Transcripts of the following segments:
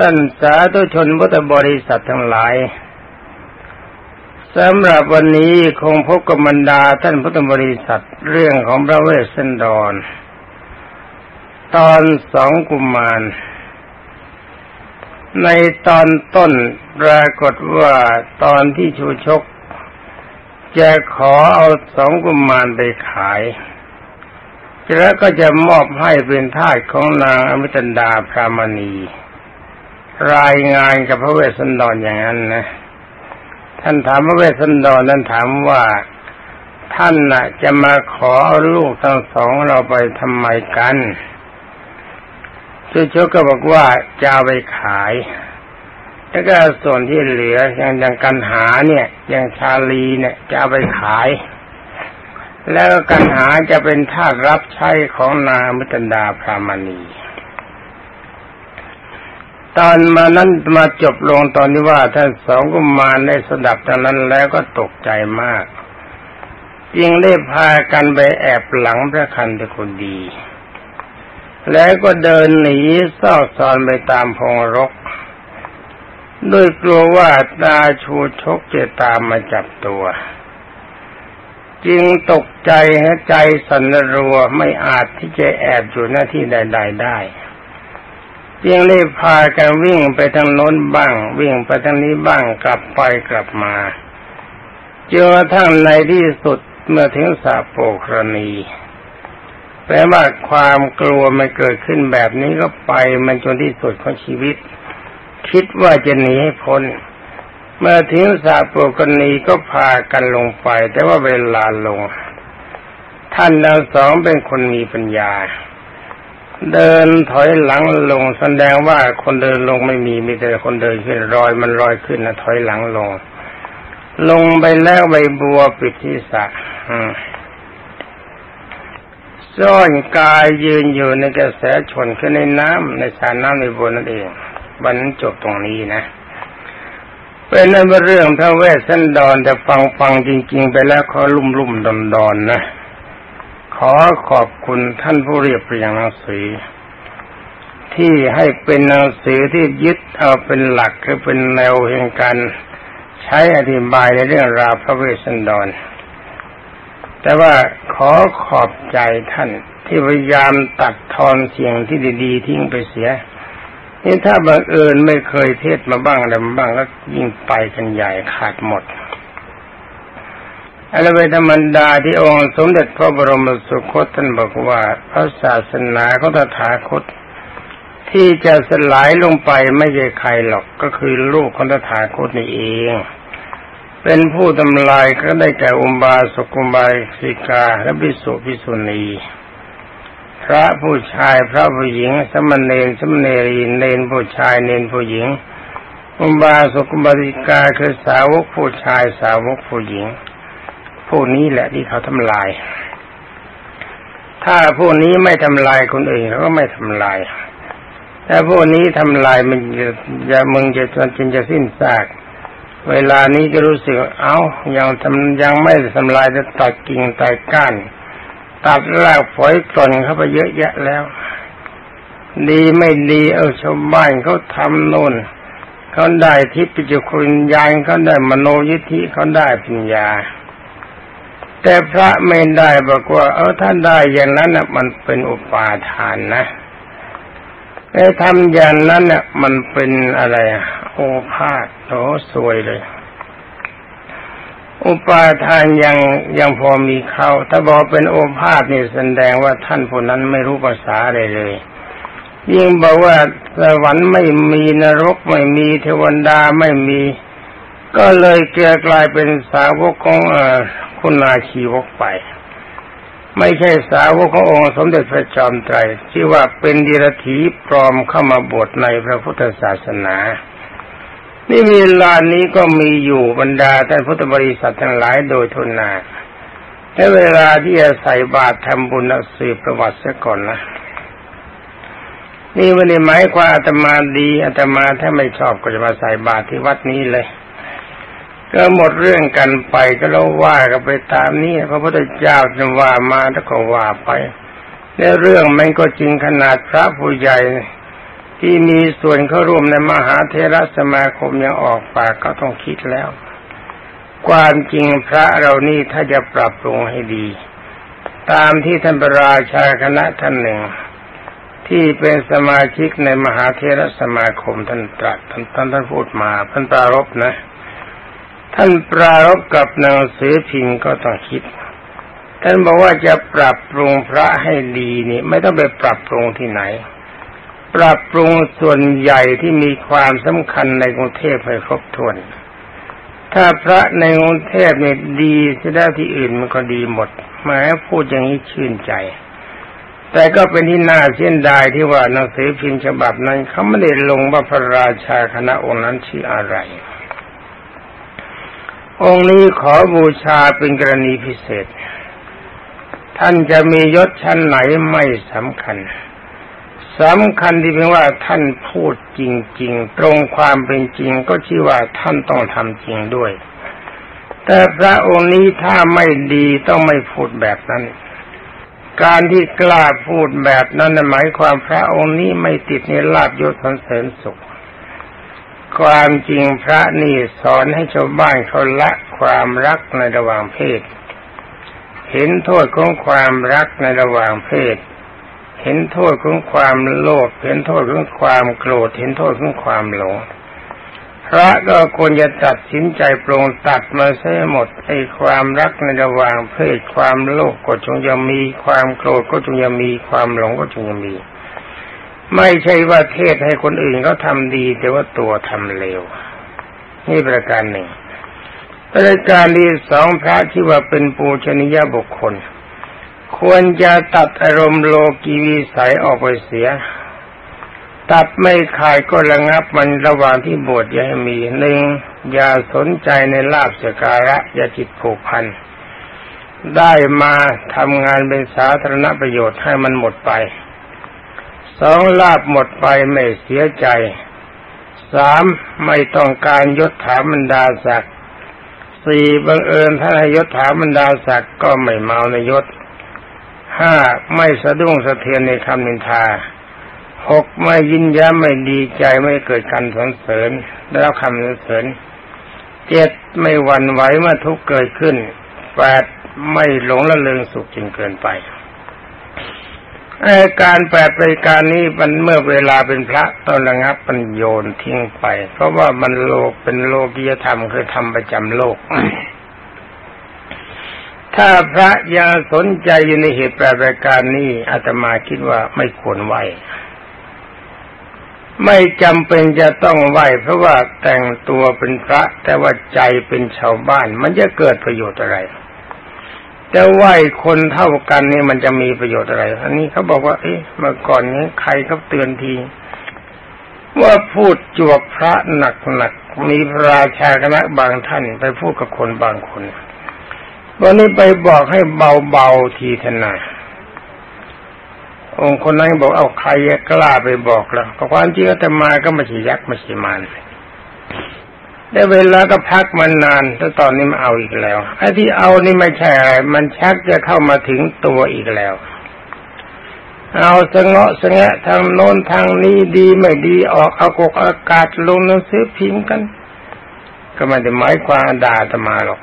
ท่านสาธุชนพุทธบริษัททั้งหลายสำหรับวันนี้คงพบกับบรรดาท่านพุทธบริษัทเรื่องของพระเวสสันดร ตอนสองกุมาร ในตอนต้นปรากฏว่าตอนที่ชูชก จะขอเอาสองกุมารไปขายแล้วก็จะมอบให้เป็นทาสของนางอมิตันดาพรามณี รายงานกับพระเวสสันดรอย่างนั้นนะท่านถามพระเวสสันดรนั้นถามว่าท่านน่ะ จะมาขอเอาลูกทั้งสองเราไปทำไมกันชุชกก็บอกว่าจะเอาไปขายแล้วก็ส่วนที่เหลืออย่างอย่างกันหาเนี่ยอย่างชาลีเนี่ยจะเอาไปขาย แล้วกันหาจะเป็นทาสรับใช้ของนางมิตันดาพรามณี ตอนมานั้นมาจบลงตอนที่ว่าท่านสองกุมารได้สดับตอนนั้นแล้วก็ตกใจมากจึงได้พากันไปแอบหลังพระคันตะคนดี แล้วก็เดินหนีซอกซอนไปตามพงรก ด้วยกลัวว่าตาชูชกจะตามมาจับตัว จึงตกใจใจสันรัวไม่อาจที่จะแอบอยู่หน้าที่ใด ๆ ได้ จึงได้พากันวิ่งไปทางโน้นบ้าง วิ่งไปทางนี้บ้างกลับไปกลับมาจนกระทั่งในที่สุดเมื่อถึงสาโปครณีแปลว่าความกลัวมันเกิดขึ้นแบบนี้ก็ไปมันจนที่สุดของชีวิต คิดว่าจะหนีให้พ้น เมื่อถึงสาปุกนีก็พากันลงไป แต่ว่าเวลาลง ท่านทั้งสองเป็นคนมีปัญญา เดินถอยหลังลงแสดงว่าคนเดินลงไม่มีมีแต่คนเดินขึ้นรอยมันลอยขึ้นนะถอยหลังลง ลงไปแล้วใบบัวปิดที่สะซ่อนกายยืนอยู่ในกระแสชนขึ้นในน้ำในสระน้ำในบนนั่นเองวันจบตรงนี้นะเป็นนั่นเรื่องพระเวสสันดรแต่ฟังฟังจริง ๆ ไปแล้วขอลุ่มลุ่มดอนดอนนะ ขอขอบคุณท่านผู้เรียบเรียงหนังสือ ที่ให้เป็นหนังสือที่ยึดเอาเป็นหลักคือเป็นแนวแห่งการใช้อธิบายในเรื่องราวพระเวสสันดร แต่ว่าขอขอบใจท่านที่พยายามตัดทอนเสียงที่ดี ๆ ทิ้งไปเสีย นี่ถ้าบังเอิญไม่เคยเทศมาบ้างอะไรมาบ้างก็ยิ่งไปกันใหญ่ขาดหมด อะไรธรรมดาที่องค์สมเด็จพระบรมสุคตท่านบอกว่า พระศาสนาของตถาคต ที่จะสลายลงไปไม่ใช่ใครหรอกก็คือลูกของตถาคตนี่เอง เป็นผู้ทำลายก็ได้แก่อุบาสกุบาสิกาและบิสุพิสุณีพระผู้ชายพระผู้หญิง สมณเณรสมณเณรีเนนผู้ชายเนนผู้หญิงอุบาสกุบาริกาคือสาวกผู้ชายสาวกผู้หญิง ผู้นี้แหละที่เขาทำลาย ถ้าผู้นี้ไม่ทำลายคนอื่นเขาก็ไม่ทำลายแต่ผู้นี้ทำลายมันจะมึงจะจนจนจะสิ้นซากเวลานี้ก็รู้สึกเอา้ายังทำยังไม่ทำลายจะตัดกิ่งตัดก้าน ตัดรากฝอยกล่นเข้าไปเยอะแยะแล้ว ดีไม่ดีเอาชาวบ้านเขาทำโน่นเขาได้ทิพย์จุคุณยานเขาได้มโนยิทธิเขาได้ปัญญา แต่พระไม่ได้บอกว่า เออท่านได้อย่างนั้นน่ะมันเป็นอุปาทานนะไอ้ทำอย่างนั้นน่ะมันเป็นอะไร โอภาษโหสวยเลย อุปาทานยังยังพอมีเขาถ้าบอกเป็นโอภาษนี่แสดงว่าท่านผู้นั้นไม่รู้ภาษาอะไรเลย ยิ่งบอกว่าสวรรค์ไม่มีนรกไม่มีเทวดาไม่มี ก็เลยเกิดกลายเป็นสาวกของคุณนาชีวกไป ไม่ใช่สาวกขององค์สมเด็จพระจอมไตรชื่อว่าเป็นดิรถีปลอมเข้ามาบวชในพระพุทธศาสนานี่มีลานนี้ก็มีอยู่บรรดาท่านพุทธบริษัททั้งหลายโดยทุนนาและเวลาที่จะใส่บาตรทำบุญสืบประวัติซะก่อนนะนี่ไม่ได้หมายความอาตมาดีอาตมาถ้าไม่ชอบก็จะมาใส่บาตรที่วัดนี้เลย ก็หมดเรื่องกันไปก็เราว่ากันไปตามนี้พระพุทธเจ้าจะว่ามาแล้วก็ว่าไปในเรื่องมันก็จริงขนาดพระผู้ใหญ่ที่มีส่วนเข้าร่วมในมหาเทรสมาคมยังออกปากก็ต้องคิดแล้ว ความจริงพระเรานี่ถ้าจะปรับปรุงให้ดี ตามที่ท่านประราชาคณะท่านหนึ่ง ที่เป็นสมาชิกในมหาเทรสมาคมท่านตรัสท่านท่านท่านพูดมาท่านปรารบนะ ท่านปรารบกับหนังสือพิมพ์ก็ต้องคิด ท่านบอกว่าจะปรับปรุงพระให้ดีนี่ ไม่ต้องไปปรับปรุงที่ไหน ปรับปรุงส่วนใหญ่ที่มีความสำคัญในกรุงเทพให้ครบถ้วน ถ้าพระในกรุงเทพเนี่ยดีเสียได้ที่อื่นมันก็ดีหมดหมาพูดอย่างนี้ชื่นใจ แต่ก็เป็นที่น่าเสียดายที่ว่าหนังสือพิมพ์ฉบับนั้นเขาไม่ได้ลงว่าพระราชาคณะองค์นั้นชื่ออะไร องค์นี้ขอบูชาเป็นกรณีพิเศษ ท่านจะมียศชั้นไหนไม่สำคัญสำคัญที่เพียงว่าท่านพูดจริง ๆ ตรงความเป็นจริงก็ชื่อว่าท่านต้องทำจริงด้วย แต่พระองค์นี้ถ้าไม่ดีต้องไม่พูดแบบนั้น การที่กล้าพูดแบบนั้นหมายความพระองค์นี้ไม่ติดในลาบยศสันเสริญสุข ความจริงพระนี่สอนให้ชาวบ้านเขาละความรักในระหว่างเพศ เห็นโทษของความรักในระหว่างเพศ เห็นโทษของความโลภ เห็นโทษของความโกรธ เห็นโทษของความหลง พระก็ควรจะตัดสินใจปรงตัดมาใช้หมดไอ้ความรักในระหว่างเพศ ความโลภก็จงยังมี ความโกรธก็จงยังมี ความหลงก็จงยังมี ไม่ใช่ว่าเทศให้คนอื่นเขาทาดีแต่ว่าตัวทำเลวนี่ประการหนึ่งประการที่สองพระที่ว่าเป็นปูชนียบุคคล ควรจะตัดอารมณ์โลกีวิสัยออกไปเสีย ตัดไม่ขายก็ระงับมันระหว่างที่บวชอย่าให้มีหนึ่งอย่าสนใจในลาบสการะอย่าจิตผูกพันได้มาทำงานเป็นสาธารณประโยชน์ให้มันหมดไป สองลาบหมดไปไม่เสียใจสามไม่ต้องการยศถาบรรดาศักดิ์สี่บังเอิญถ้าให้ยศถาบรรดาศักดิ์ก็ไม่เมาในยศห้าไม่สะดุ้งสะเทือนในคำนินทาหกไม่ยินย้มไม่ดีใจไม่เกิดการสรรเสริญแล้วคำสรรเสริญเจ็ดไม่หวั่นไหวเมื่อทุกเกิดขึ้นแปดไม่หลงละเลงสุขจนเกินไป การแปดรายการนี้มันเมื่อเวลาเป็นพระต้องระงับมันโยนทิ้งไป เพราะว่ามันโลกเป็นโลกียธรรมคือทำประจำโลก ถ้าพระยังสนใจอยู่ในเหตุแปรประการนี้อาตมาคิดว่าไม่ควรไหวไม่จำเป็นจะต้องไหวเพราะว่าแต่งตัวเป็นพระ แต่ว่าใจเป็นชาวบ้าน มันจะเกิดประโยชน์อะไร จะไหวคนเท่ากันนี่มันจะมีประโยชน์อะไร อันนี้เขาบอกว่า เอ๊ะเมื่อก่อนนี้ใครเขาเตือนที ว่าพูดจวกพระหนักๆมีพระราชาคณะบางท่านไปพูดกับคนบางคนวันนี้ไปบอกให้เบาๆทีทนาองค์คนนั้นบอกเอาใครกล้าไปบอกแล้วความจริงแต่มาก็ไม่ใช่ยักษ์ไม่ใช่มาร ได้เวลาก็พักมานนานแต่ตอนนี้มาเอาอีกแล้วไอ้ที่เอานี่ไม่ใช่อะไรมันชักจะเข้ามาถึงตัวอีกแล้ว เอาสงะสงะทางโน้นทางนี้ดีไม่ดีออกเอากกอากาศลงหนังสือพิมพ์กัน ก็ไม่ได้หมายความด่าธรรมาหรอก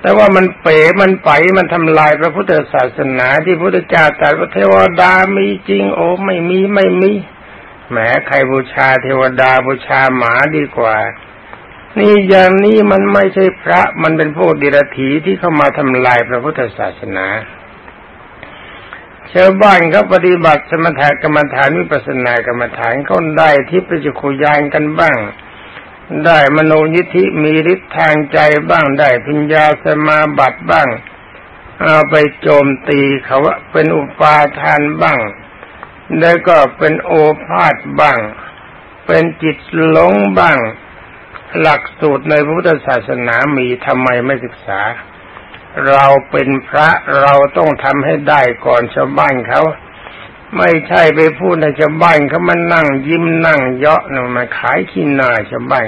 แต่ว่ามันเป๋มันไปมันทำลายพระพุทธศาสนาที่พุทธเจ้าตรัสว่าเทวดามีจริง โอ้ไม่มีไม่มีแหมใครบูชาเทวดาบูชาหมาดีกว่า นี่อย่างนี้มันไม่ใช่พระ มันเป็นพวกเดิรถีที่เข้ามาทำลายพระพุทธศาสนาชาวบ้านเขาปฏิบัติสมถกรรมฐานวิปัสสนากรรมฐานเขาได้ที่ประจุขยานกันบ้าง ได้มโนยิธิมีฤทธิ์ทางใจบ้างได้พิญญาสมาบัติบ้าง เอาไปโจมตีเขาว่าเป็นอุปาทานบ้าง แล้วก็เป็นโอภาษบ้าง เป็นจิตหลงบ้าง หลักสูตรในพุทธศาสนามีทำไมไม่ศึกษา เราเป็นพระเราต้องทำให้ได้ก่อนชาวบ้านเขาไม่ใช่ไปพูดในชาวบ้านเขามันนั่งยิ้มนั่งเยาะนะมาขายขี้หน้าชาวบ้าน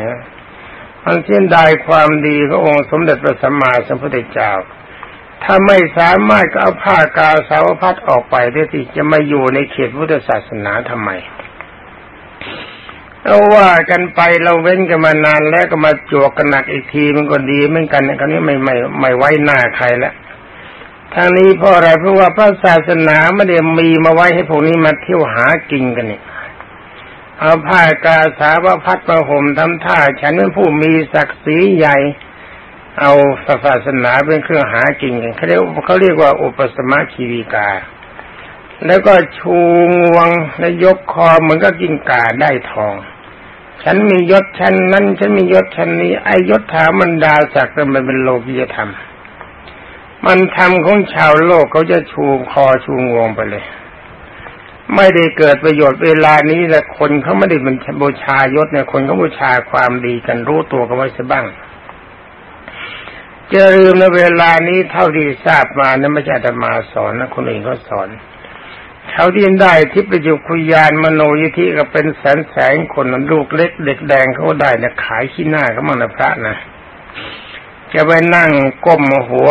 มันเส้นได้ความดีขององค์สมเด็จพระสัมมาสัมพุทธเจ้า ถ้าไม่สามารถก็เอาผ้ากาสาวพัดออกไปได้ที่จะมาอยู่ในเขตพุทธศาสนาทำไม เอาว่ากันไปเราเว้นกันมานานแล้วก็มาจวกกันหนักอีกทีมันก็ดีเหมือนกันคราวนี้ไม่ไม่ไม่ไว้หน้าใครล้วทางนี้เพราะอะไรเพราะว่าพระศาสนาไม่ได้มีมาไว้ให้พวกนี้มาเที่ยวหากินกันเนี่ยเอาผ้ากาสาวพัดประห่มทำท่า ฉันเป็นผู้มีศักดิ์ศรีใหญ่ เอาศาสนาเป็นเครื่องหากินกันเขาเรียกเขาเรียกว่าอุปสมะคีวีกา แล้วก็ชูงวงและยกคอเหมือนก็กินกาได้ทอง ฉันมียศชั้นนั้นฉันมียศชั้นนี้ไอยศถามันดาศักดิ์มันเป็นโลกียธรรม มันทำของชาวโลกเขาจะชูคอชูงวงไปเลย ไม่ได้เกิดประโยชน์เวลานี้แต่คนเขาไม่ได้เป็นบูชายศเนี่ยคนเขาบูชาความดีกันรู้ตัวกันไว้ซะบ้างจะลืมในเวลานี้เท่าที่ทราบมานะไม่ใช่ธรรมาสอนนะคนอื่นเขาสอน เขาที่ได้ที่ประยุคุยานมโนยิธิก็เป็นแสนแสนคนลูกเล็กเด็กแดงเขาได้นะขายขี้หน้าเขามั่งนะพระนะจะไปนั่งก้มหัว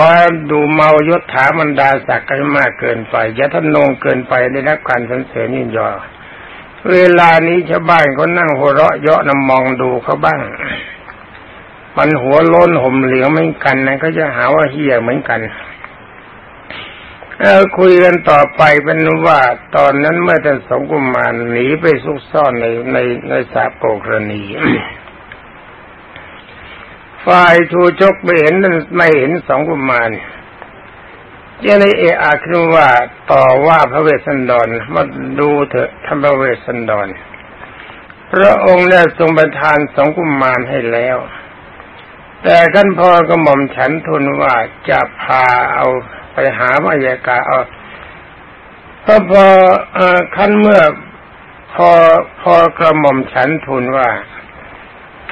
ดูเมายศถามันดาศักดิ์กันมากเกินไปยะทนงเกินไปได้รับการสรรเสริญยินยอ เวลานี้ชาวบ้านเขานั่งหัวเราะเยาะนำมองดูเขาบ้าง มันหัวล้นห่มเหลืองเหมือนกันนะก็จะหาว่าเฮียเหมือนกัน เออคุยกันต่อไปเป็นว่าตอนนั้นเมื่อท่านสงกุมารหนีไปซุกซ่อนในในในสาโปกรณีฝ่ายทูชกไม่เห็นไม่เห็นสองกุมารยังในเออาคือว่าต่อว่าพระเวสสันดรมาดูเถอะทำพระเวสสันดร พระองค์ได้ทรงประทานสองกุมารให้แล้ว แต่ขั้นพอกระหม่อมฉันทูลว่าจะพาเอา หาพระยกาเอาพอพอขั้นเมื่อพอพอกระหม่อมฉันทูลว่า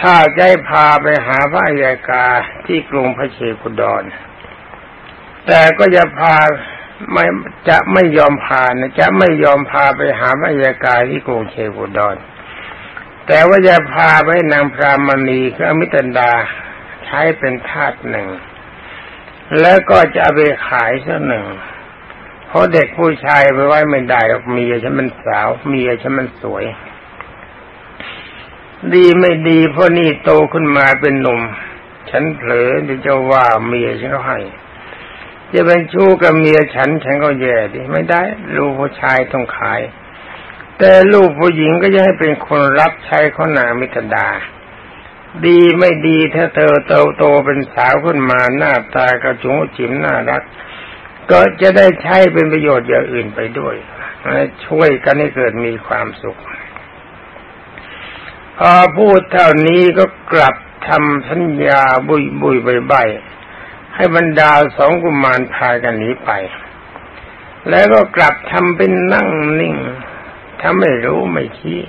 ถ้าจะพาไปหาพระอัยกาที่กรุงพระเชกุดร แต่ก็จะพาไม่จะไม่ยอมพานะจะไม่ยอมพาไปหาพระอัยกาที่กรุงเชกุดร แต่ว่าจะพาไปนางพรามณีคืออมิตันดาใช้เป็นทาสหนึ่ง แล้วก็จะเอาไปขายสักหนึ่งเพราะเด็กผู้ชายไปไว้ไม่ได้หรอกเมียฉันมันสาวเมียฉันมันสวย ดีไม่ดีเพราะนี่โตขึ้นมาเป็นหนุ่ม ฉันเผลอที่จะว่าเมียฉันก็ให้ จะเป็นชู้กับเมียฉันฉันก็แย่ดิไม่ได้ ลูกผู้ชายต้องขาย แต่ลูกผู้หญิงก็จะให้เป็นคนรับใช้เขานามิตรดา ดีไม่ดีถ้าเธอโตโตเป็นสาวขึ้นมาหน้าตากระจุงจิ๋มน่ารัก ก็จะได้ใช้เป็นประโยชน์อย่างอื่นไปด้วยช่วยกันให้เกิดมีความสุข พอพูดเท่านี้ก็กลับทำสัญญาบุยบุยใบใบให้บรรดาสองกุมารพากันหนีไป แล้วก็กลับทำเป็นนั่งนิ่งทำไม่รู้ไม่ชี้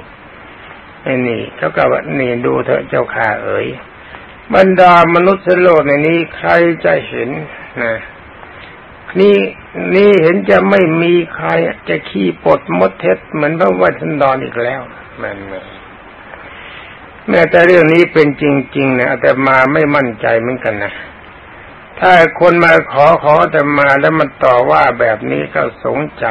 ไอ้นี่เขาก็ว่านี่ดูเถอะเจ้าข้าเอ๋ยบรรดามนุษย์โลกในนี้ใครจะเห็นนะนี่นี่เห็นจะไม่มีใครจะขี้ปดมดเท็จเหมือนพระวัชนดรอีกแล้วมันไม่แม้แต่เรื่องนี้เป็นจริงๆนะแต่มาไม่มั่นใจเหมือนกันนะถ้าคนมาขอขอแต่มาแล้วมันต่อว่าแบบนี้ก็สงใจ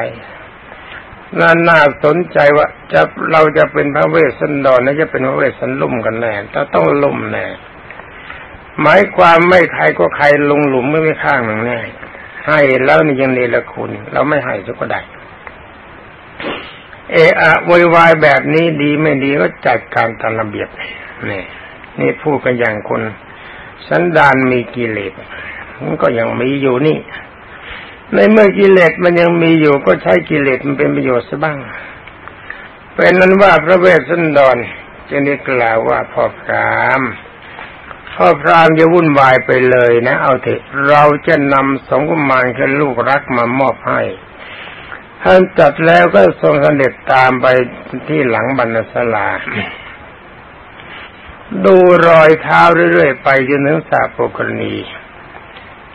น่าน่าสนใจว่าจะเราจะเป็นพระเวสสันดรนะจะเป็นพระเวสสันลุ่มกันแน่แต่ต้องลุ่มแน่หมายความไม่ใครก็ใครลงหลุมไม่ไม่ข้างหนึ่งแน่ให้แล้วนี่ยังเนรคุณ เราไม่ให้ก็ได้เอะอะวยวายแบบนี้ดีไม่ดีก็จัดการตามระเบียบนี่นี่พูดกันอย่างคน สันดานมีกิเลสมันก็ยังมีอยู่นี่ ในเมื่อกิเลสมันยังมีอยู่ก็ใช้กิเลสมันเป็นประโยชน์ซะบ้าง เป็นนั้นว่าพระเวสสันดรจะได้กล่าวว่าพ่อพรามพ่อพรามจะวุ่นวายไปเลยนะ เอาเถอะเราจะนำสองกุมารคือลูกรักมามอบให้ท่านจัดแล้วก็ทรงเสด็จตามไปที่หลังบรรณศลา ดูรอยเท้าเรื่อยๆไปจนถึงสาปกรณี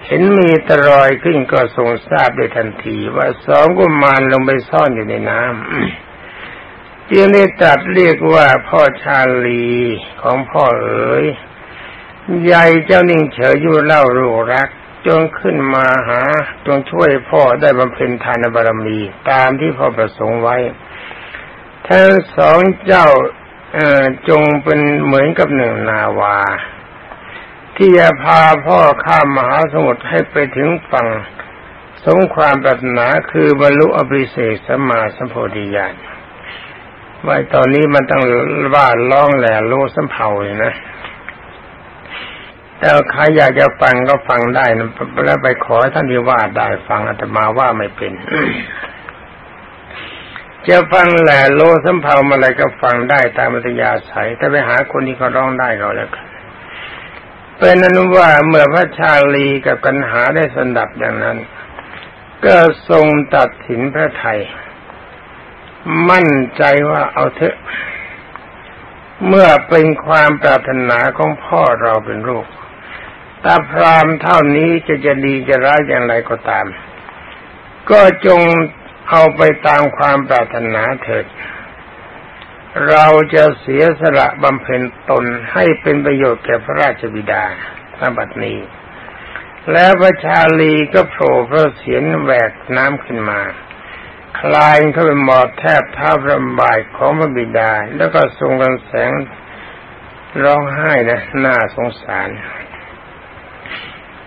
เห็นมีตรอยขึ้นก็ทรงทราบได้ทันที ว่าสองกุมารลงไปซ่อนอยู่ในน้ำจึงได้ตัดเรียกว่าพ่อชาลีของพ่อเอ๋ยใหญ่เจ้านิ่งเฉยอยู่เล่ารูรักจงขึ้นมาหาจงช่วยพ่อได้บำเพ็ญทานบารมี ตามที่พ่อประสงค์ไว้ทั้งสองเจ้าจงเป็นเหมือนกับหนึ่งนาวา ที่จะพาพ่อข้ามมหาสมุทรให้ไปถึงฝั่งสงความปรารถนาคือบรรลุอภิเศษสมาสัมโพธิญาณว่าตอนนี้มันต้องว่าร้องแหล่โลสัมเภาเลยนะ แต่ใครอยากจะฟังก็ฟังได้นะแล้วไปขอท่านที่ว่าได้ฟังอาตมาว่าไม่เป็น จะฟังแหล่โลสัมเภามอะไรก็ฟังได้ตามมัตยาศัยถ้าไปหาคนที่เขาร้องได้ก็แล้วกัน เป็นอนั้นว่าเมื่อพระชาลีกับกันหาได้สนับอย่างนั้น ก็ทรงตัดสินพระไทย มั่นใจว่าเอาเถอะ เมื่อเป็นความปรารถนาของพ่อเราเป็นลูกตาพรามเท่านี้จะจะดีจะร้ายอย่างไรก็ตาม ก็จงเอาไปตามความปรารถนาเถิด เราจะเสียสละบำเพ็ญตนให้เป็นประโยชน์แก่พระราชบิดาสบัดนี้ แล้วพระชาลีก็โผล่พระเสียนแหวกน้ำขึ้นมา คลายเข้าไปหมอบแทบเท้าพระบายของพระบิดา แล้วก็ทรงกันแสงร้องไห้นะน่าสงสาร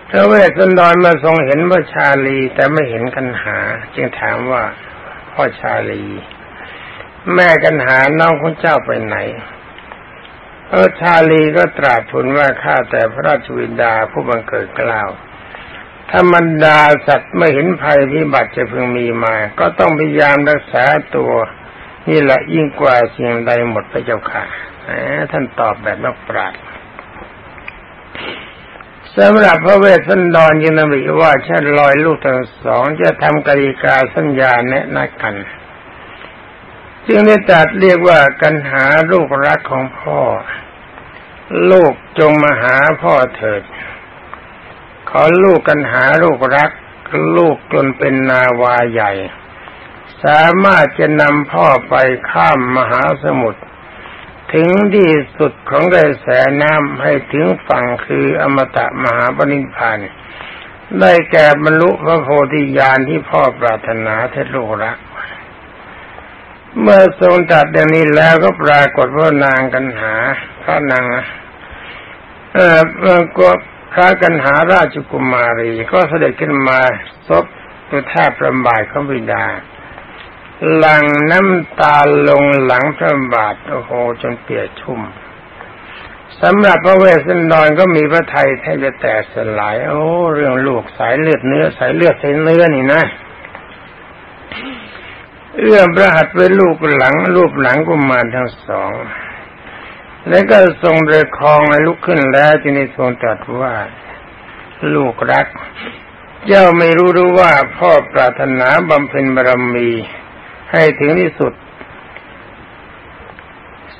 พระเวสสันดรมาทรงเห็นพระชาลีแต่ไม่เห็นกันหา จึงถามว่าพ่อชาลี แม่กันหาน้องของเจ้าไปไหนพระชาลีก็ตรัสทูลว่าข้าแต่พระราชวินดาผู้บังเกิดกล้าวธรรมดาสัตว์ไม่เห็นภัยพิบัติจะพึงมีมา ก็ต้องพยายามรักษาตัว นี่แหละยิ่งกว่าสิ่งใดหมดพระเจ้าค่ะท่านตอบแบบนักปราชญ์สำหรับพระเวสสันดรยินดีว่าเช่นลอยลูกทั้งสองจะทำกริกาสัญญาแนะนัดกัน จึงได้ตัดเรียกว่ากันหาลูกรักของพ่อ ลูกจงมาหาพ่อเถิด ขอลูกกันหาลูกรัก ลูกจนเป็นนาวาใหญ่ สามารถจะนำพ่อไปข้ามมหาสมุทรถึงที่สุดของกระแสน้ำให้ถึงฝั่งคืออมตะมหาปณิพานได้แก่บรรลุพระโพธิญาณที่พ่อปรารถนาเทลูกรัก เมื่อทรงตัดอย่างนี้แล้วก็ปรากฏว่านางกันหาพระนางเออก็พระกันหาราชกุมารี ก็เสด็จขึ้นมาซบตัวแทบประบาทของบิดา หลังน้ำตาลงหลังพระบาทโอ้โหจนเปียกชุ่มสำหรับพระเวสสันดรก็มีพระไทยแทบจะแตกสลาย โอ้ เรื่องลูกสายเลือดเนื้อสายเลือดสายเนื้อนี่นะ เอื้อมพระหัตถ์ไว้ลูกหลัง รูปหลังกุมารทั้งสอง แล้วก็ทรงเรือคองให้ลุกขึ้นแล้วจึงได้ทรงตรัสว่าลูกรัก เจ้าไม่รู้รู้ว่าพ่อปรารถนาบำเพ็ญบารมีให้ถึงที่สุด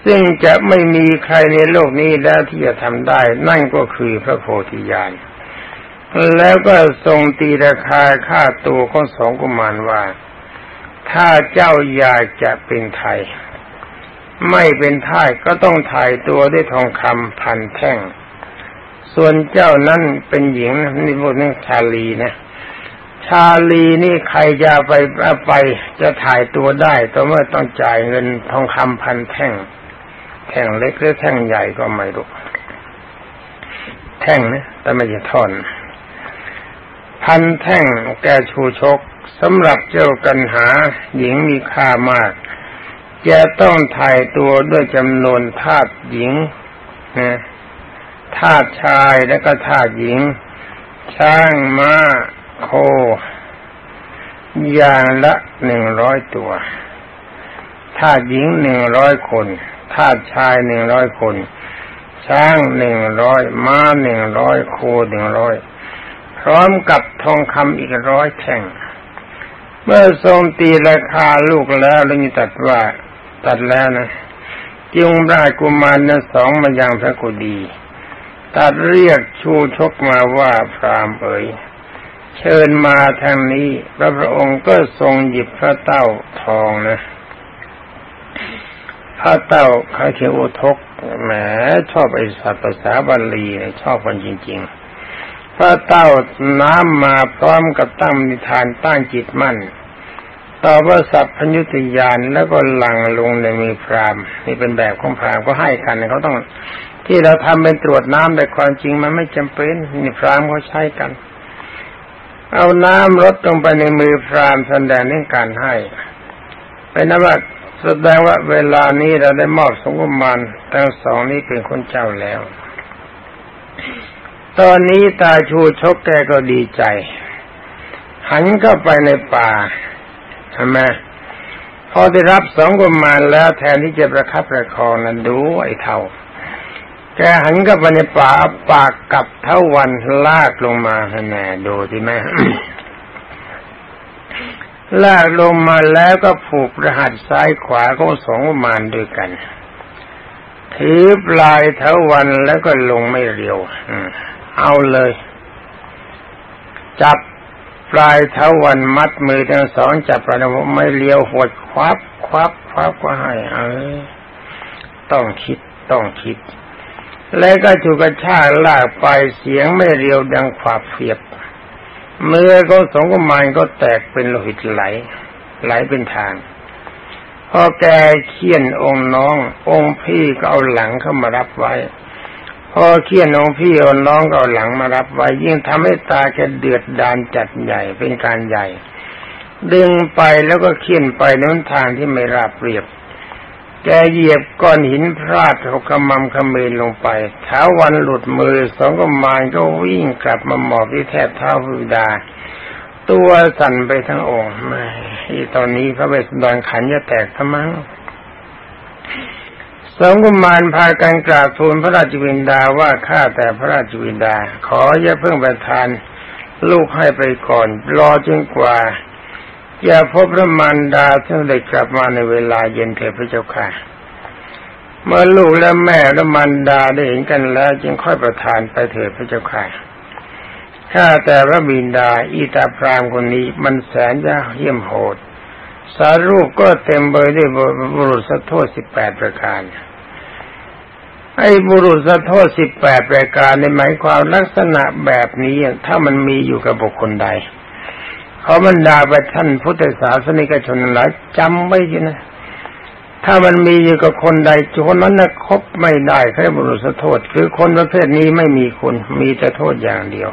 ซึ่งจะไม่มีใครในโลกนี้แล้วที่จะทำได้ นั่นก็คือพระโพธิญาณแล้วก็ทรงตีราคาค่าตัวของสองกุมารว่า ถ้าเจ้าอยากจะเป็นไทย ไม่เป็นไทยก็ต้องถ่ายตัวด้วยทองคำพันแท่ง ส่วนเจ้านั้นเป็นหญิงนี่พวกนี้ชาลีนะ ชาลีนี่ใครจะไปไปจะถ่ายตัวได้ต่อเมื่อต้องจ่ายเงินทองคำพันแท่ง แท่งเล็กหรือแท่งใหญ่ก็ไม่รู้แท่งนะแต่ไม่ใช่ท่อน พันแท่งแกชูชก สำหรับเจ้ากันหาหญิงมีค่ามาก จะต้องถ่ายตัวด้วยจำนวนทาสหญิงนะทาสชายและก็ทาสหญิง ช้างม้าโค อย่างละหนึ่งร้อยตัวทาสหญิงหนึ่งร้อยคนทาสชายหนึ่งร้อยคน ช้างหนึ่งร้อยม้าหนึ่งร้อยโคหนึ่งร้อยพร้อมกับทองคำอีกร้อยแท่ง เมื่อทรงตีราคาลูกแล้วแล้วมีตัดว่าตัดแล้วนะจึงได้กุมารนั้นสองมายังพระกุดีตัดเรียกชูชกมาว่าพรามเอ๋ยเชิญมาทางนี้พระพระองค์ก็ทรงหยิบพระเต้าทองนะพระเต้าเขาเขียวทกแหมชอบไอสัตว์ภาษาบาลีชอบกันจริง ๆ พระเต้าน้ำมาพร้อมกับตั้งนิทานตั้งจิตมั่น ต่อว่าสัพพัญญุติยานแล้วก็หลังลงในมีพรามนี่เป็นแบบของพรามก็ให้กันเขาต้อง ที่เราทำเป็นตรวจน้ำแต่ความจริงมันไม่จำเป็นนี่พรามเขาใช้กัน เอาน้ำรดลงไปในมือพรามแสดงเรื่องการให้เป็นนว่าแสดงว่าเวลานี้เราได้มอบสมกุมารทั้งสองนี้เป็นคนเจ้าแล้ว ตอนนี้ตาชูชกแกก็ดีใจ หันเข้าไปในป่าทำไมพอได้รับสองกุมารแล้วแทนที่จะประคับประคองนั้นดูไอ้เท่า แกหันเข้าไปในป่าปากกับเท่าวันลากลงมาแน่ดูที่แม่ลากลงมาแล้วก็ผูกรหัสซ้ายขวาก็สองกุมานด้วยกัน ถือปลายเท้าวันแล้วก็ลงไม่เร็ว เอาเลย จับปลายเท้าวันมัดมือทั้งสองจับประนมไม่เลี้ยวหดควับควับควับก็ให้เออต้องคิดต้องคิด แล้วก็จูกระชากลากไปเสียงไม่เรียวดังขวาเฟียบเมื่อเขาสองกมารก็แตกเป็นโลหิตไหล ไหลเป็นทางพอแกเคี่ยนองค์น้อง องค์พี่ก็เอาหลังเข้ามารับไว้ อเคี่ยนองพี่เอาน้องก็เอาหลังมารับไว้ยิ่งทำให้ตาแกเดือดดานจัดใหญ่เป็นการใหญ่ ดึงไปแล้วก็เคี่ยนไปในทางที่ไม่ราบเรียบ แกเหยียบก้อนหินพลาดหกมำขมินลงไปเท้าวันหลุดมือสองกมานก็วิ่งกลับมาหมอบที่แทบเท้าพุดา ตัวสั่นไปทั้งองค์ไม่ตอนนี้พระเวสสันดรขันจะแตกทั้งมั้ง สองกุมารพากันกราบทูลพระราชวินดาว่าข้าแต่พระราชวินดา ขออย่าเพิ่งประทานลูกให้ไปก่อน รอจนกว่าอย่าพบพระมารดาที่ได้กลับมาในเวลาเย็นเถิดพระเจ้าค่ะ เมื่อลูกและแม่และมารดาได้เห็นกันแล้ว จึงค่อยประทานไปเถิดพระเจ้าค่ะข้าแต่พระบินดา อีตาพรามคนนี้มันแสนจะเยี่ยมโหด สารูปก็เต็มเบยด้วยบุรุษสะโทษสิบแปดประการ ไอ้บุรุษสะโทษสิบแปดประการในหมายความลักษณะแบบนี้ถ้ามันมีอยู่กับบุคคลใดเขอบรรดาไปท่านพุทธศาสนิกชนหลายจำไว้ดีนะ ถ้ามันมีอยู่กับคนใดคนนั้นนะคบไม่ได้แค่บุรุษโทษ คือคนประเภทนี้ไม่มีคุณมีแต่โทษอย่างเดียว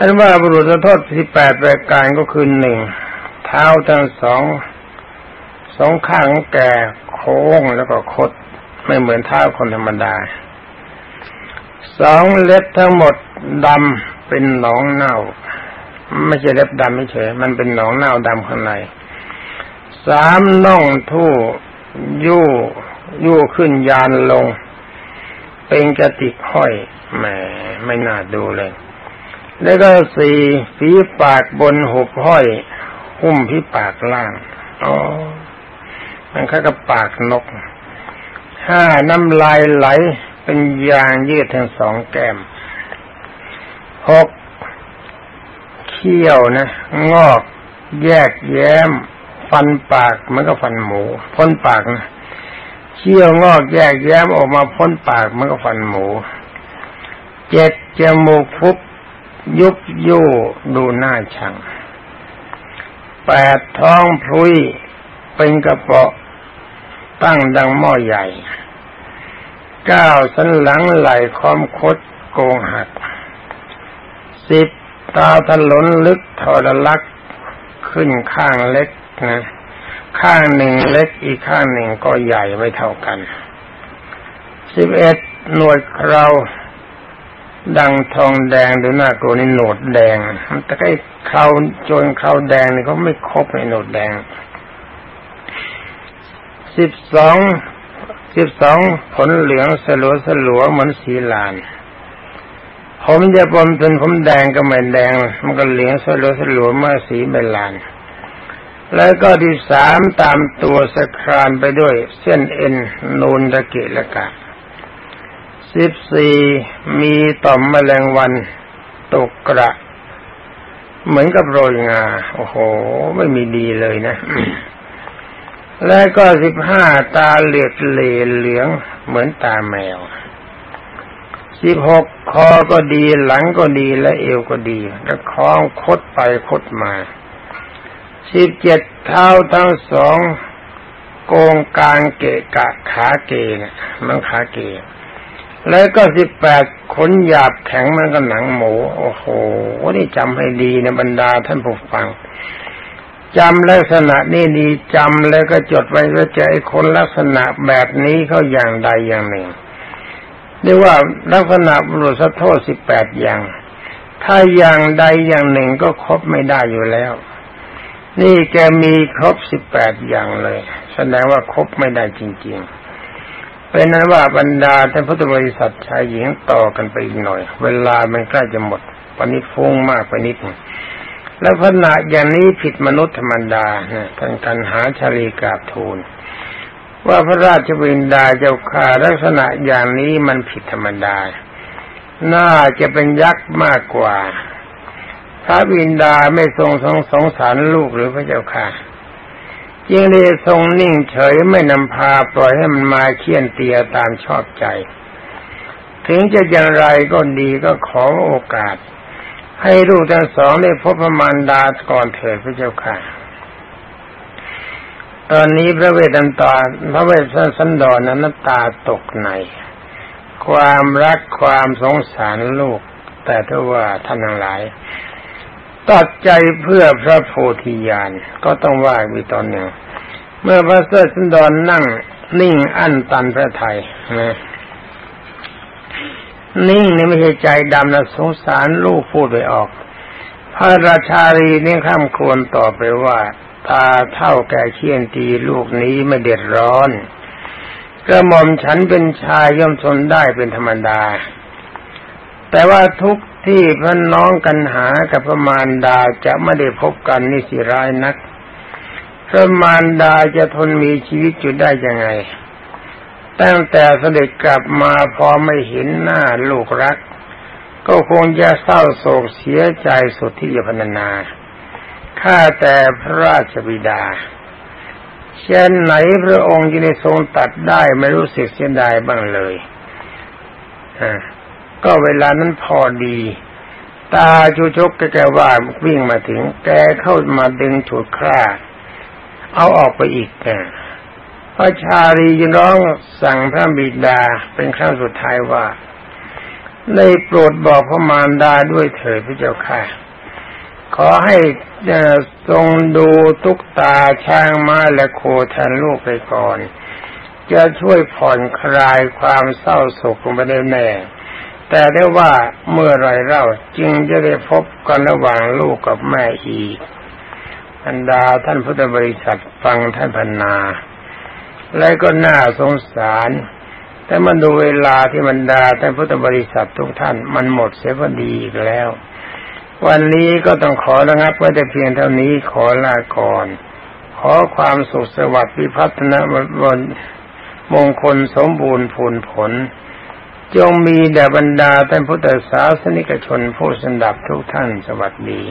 ท่านว่าบุรุษโทษที่แปดประการก็คือหนึ่งเท้าทั้งสองสองข้างแก่โค้งแล้วก็คดไม่เหมือนเท้าคนธรรมดาสองเล็บทั้งหมดดำเป็นหนองเน่า ไม่ใช่เล็บดำไม่เฉยมันเป็นหนองเน่าดำข้างในสามน่องทู่ยู่ยู่ขึ้นยานลง เป็นกระติกห้อยแหมไม่น่าดูเลย แล้วก็สี่ฝีปากบนหุบห้อย หุ้มที่ปากล่างอ๋อมันค่กับปากนกห้าน้ำลายไหลเป็นยางยืดทั้งสองแก้มหกเขี้ยวนะ งอกแยกแย้ม ฟันปากมันก็ฟันหมู พ้นปากนะเขี้ยวงอกแยกแย้มออกมาพ้นปากมันก็ฟันหมูเจ็ดจมูกฟุบ ยุบยู่ดูหน้าชังแปดท้องพลุยเป็นกระเปาะตั้งดังหม้อใหญ่เก้าสันหลังไหลคอมคดโกงหักสิบตาถลนลึกทรลักขึ้นข้างเล็กนะข้างหนึ่งเล็กอีกข้างหนึ่งก็ใหญ่ไม่เท่ากันสิบเอ็ดหนวดเรา ดังทองแดงดูหน้ากูนี่โหนดแดงแต่ใกล้เขาจนเขาแดงนี่เขาไม่ครบในโหนดแดงสิบสองสิบสองผลเหลืองสลัวสลัวเหมือนสีลาน ผมจะปนเป็นผมแดงก็ไม่แดง มันก็เหลืองสลัวสลัวเมื่อสีใบลาน แล้วก็ที่สามตามตัวสครานไปด้วย เส้นเอ็นนูนตะเกะละกะ สิบสี่มีต่อมแมลงวันตกกระ เหมือนกับโรยงา โอ้โห ไม่มีดีเลยนะ แล้วก็สิบห้าตาเหลือดเหลเหลือง เหมือนตาแมวสิบหกคอก็ดีหลังก็ดีและเอวก็ดีแล้วคล้องคดไปคดมาสิบเจ็ดเท้าทั้งสองโกงกลางเกะกะขาเกะมันขาเก แล้วก็สิบแปดขนหยาบแข็งมันก็หนังหมู โอ้โหนี่จำให้ดีในบรรดาท่านผู้ฟังจำลักษณะนี่ดีจำแล้วก็จดไว้ว่าจะไอ้คนลักษณะแบบนี้เขาอย่างใดอย่างหนึ่งเรียกว่าลักษณะบุรุษโทษสิบแปดอย่าง ถ้าอย่างใดอย่างหนึ่งก็ครบไม่ได้อยู่แล้ว นี่แกมีครบสิบแปดอย่างเลย แสดงว่าครบไม่ได้จริง ๆ เป็นนั้นว่าบรรดาท่านพุทธบริษัทชายหญิงต่อกันไปอีกหน่อย เวลามันใกล้จะหมด วันนี้ฟุ้งมากไปนิดนึงแล้วขณะอย่างนี้ผิดมนุษย์ธรรมดาท่านกันหาชาลีกราบทูลว่าพระราชบินดาเจ้าข่าลักษณะอย่างนี้มันผิดธรรมดา น่าจะเป็นยักษ์มากกว่า พระบินดาไม่ทรงสงสงสารลูกหรือพระเจ้าค่ะ จึงได้ทรงนิ่งเฉยไม่นำพาปล่อยให้มันมาเคี่ยนเตียตามชอบใจ ถึงจะอย่างไรก็ดีก็ขอโอกาส ให้ลูกทั้งสองได้พบพระมารดาก่อนเถิดพระเจ้าค่ะ ตอนนี้พระเวทนันตาพระเวทสันดรนั้นตาตกใน ความรักความสงสารลูก แต่ถ้าว่าท่านทั้งหลาย ตัดใจเพื่อพระโพธิญาณก็ต้องว่าวีตอนหนึ่งเมื่อพระเสด็จสันดรนั่ง นิ่งอั้นตันพระไทยนะนิ่งนี่ไม่ใช่ใจดำนะสงสารลูกพูดไปออก พระราชารีนี่ข้ามควรต่อไปว่า ตาเท่าแก่เคี่ยนตีลูกนี้ไม่เดือดร้อนกระหม่อมฉันเป็นชายย่อมทนได้เป็นธรรมดา แต่ว่าทุก ที่พระน้องกันหากับพระมารดาจะไม่ได้พบกันนี่สิร้ายนักพระมารดาจะทนมีชีวิตอยู่ได้ยังไง ตั้งแต่เสด็จกลับมาพอไม่เห็นหน้าลูกรัก ก็คงจะเศร้าโศกเสียใจสุดที่จะพรรณนาข้าแต่พระราชบิดาเช่นไหนพระองค์จะได้ทรงตัดได้ไม่รู้สึกเสียดายบ้างเลยอ่า ก็เวลานั้นพอดี ตาชูชกแกว่าวิ่งมาถึง แกเข้ามาดึงฉุดคร่าเอาออกไปอีกแกพระชาลีร้องสั่งพระบิดาเป็นครั้งสุดท้ายว่าได้โปรดบอกพระมารดาด้วยเถิดพระเจ้าค่ะ ขอให้ทรงดูตุกตาช้างม้าและโคแทนลูกไปก่อน จะช่วยผ่อนคลายความเศร้าโศกลงไปได้แน่ แต่ได้ว่าเมื่อไรเล่าจึงจะได้พบกันระหว่างลูกกับแม่อีกอันดาท่านพุทธบริษัทฟังท่านพันนา และก็น่าสงสาร แต่มาดูเวลาที่บรรดาท่านพุทธบริษัททุกท่านมันหมดเสียพอดีอีกแล้ว วันนี้ก็ต้องขอระงับไว้แต่เพียงเท่านี้ขอลาก่อน ขอความสุขสวัสดิ์วิพัฒนบนมงคลสมบูรณ์ผลผล จงมีแด่บรรดาท่านพุทธศาสนิกชนผู้สนับทุกท่านสวัสดี